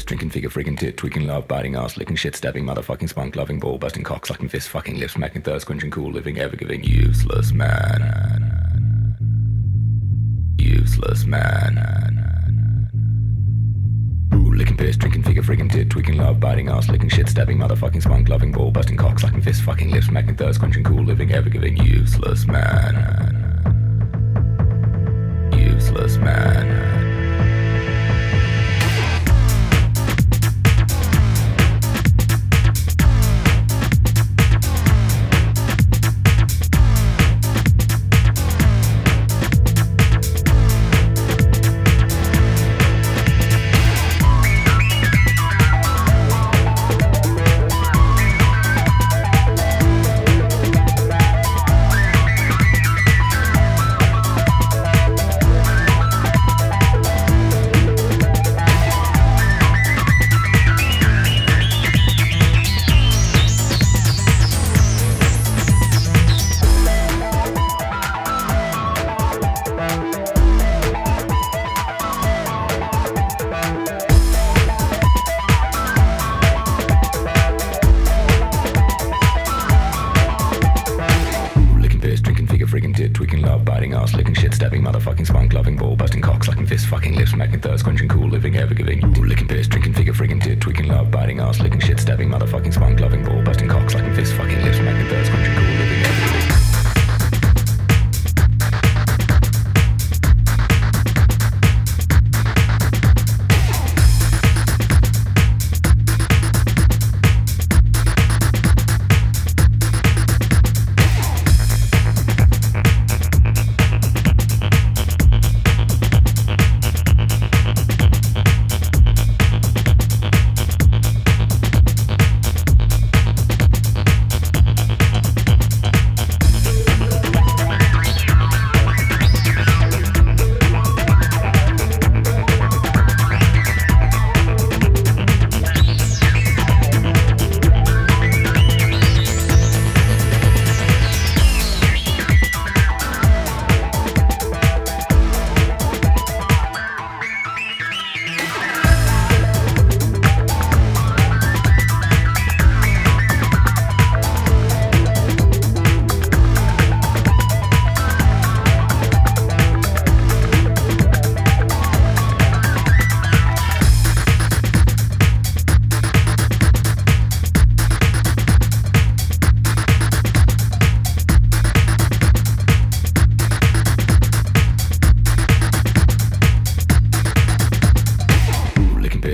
figure, friggin' tit, tweaking love, biting ass, licking shit, stabbing, motherfucking spunk, loving ball, busting cock, sucking fist, fucking lips, smacking thirst, quenching cool, living, ever giving, useless man. Useless man. Ooh, licking piss, drinking figure, friggin' tit, tweaking love, biting ass, licking shit, stabbing, motherfucking spunk, loving ball, busting cock, sucking fist, fucking lips, smacking thirst, quenching cool, living, ever giving, useless man. Ass, licking shit, stabbing, motherfucking spunk, loving ball, busting cock, sucking fist, fucking lips, smacking thirst, quenching cool, living, ever giving. Licking piss, drinking figure, friggin' tit, tweaking love, biting ass, licking shit, stabbing, motherfucking spunk, loving ball,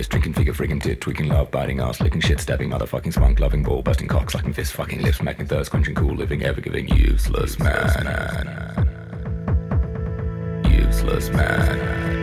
drinking figure, friggin' tit, tweaking love, biting ass, licking shit, stabbing, motherfucking spunk, loving ball, busting cock, sucking fist, fucking lips, smacking thirst, quenching cool, living, ever giving, useless man. Useless man.